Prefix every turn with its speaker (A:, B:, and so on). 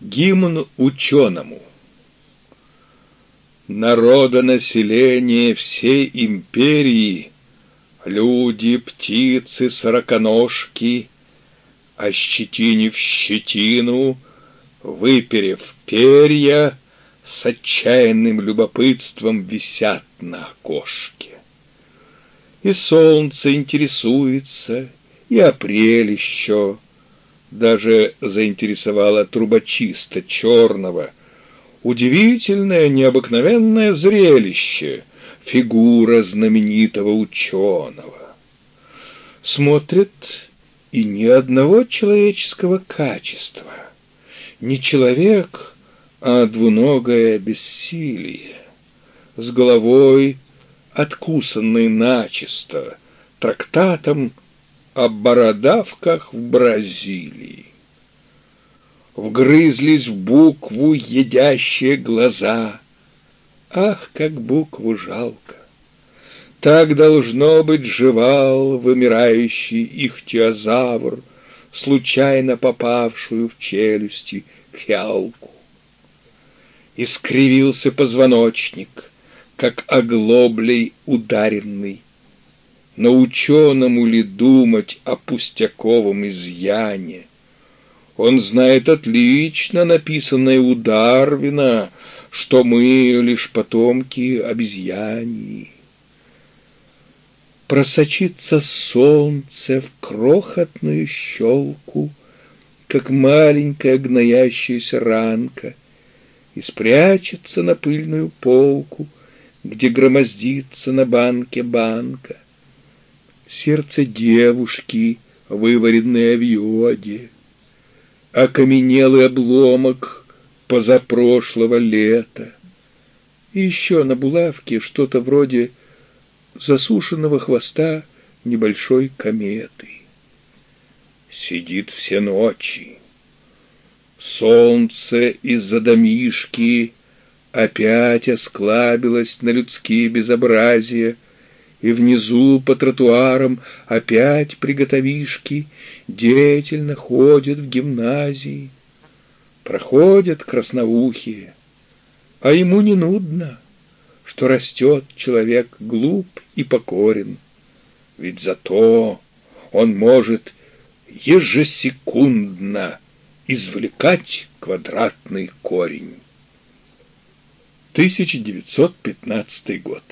A: Гимн ученому. Народонаселение всей империи, Люди, птицы, сороконожки, Ощетинив щетину, Выперев перья, С отчаянным любопытством Висят на окошке. И солнце интересуется, И апрель еще — даже заинтересовало трубочиста черного. Удивительное, необыкновенное зрелище, фигура знаменитого ученого. Смотрит и ни одного человеческого качества. Не человек, а двуногое бессилие. С головой, откусанной начисто, трактатом о бородавках в Бразилии. Вгрызлись в букву едящие глаза. Ах, как букву жалко! Так должно быть жевал вымирающий ихтиозавр, случайно попавшую в челюсти фиалку. Искривился позвоночник, как оглоблей ударенный, но ученому ли думать о пустяковом изъяне? Он знает отлично написанное у Дарвина, что мы лишь потомки обезьяний. Просочится солнце в крохотную щелку, как маленькая гноящаяся ранка, и спрячется на пыльную полку, где громоздится на банке банка сердце девушки, вываренное в йоде, окаменелый обломок позапрошлого лета, и еще на булавке что-то вроде засушенного хвоста небольшой кометы. Сидит все ночи. Солнце из-за домишки опять осклабилось на людские безобразия, и внизу по тротуарам опять приготовишки деятельно ходят в гимназии. Проходят красноухие, а ему не нудно, что растет человек глуп и покорен, ведь зато он может ежесекундно извлекать квадратный корень. 1915 год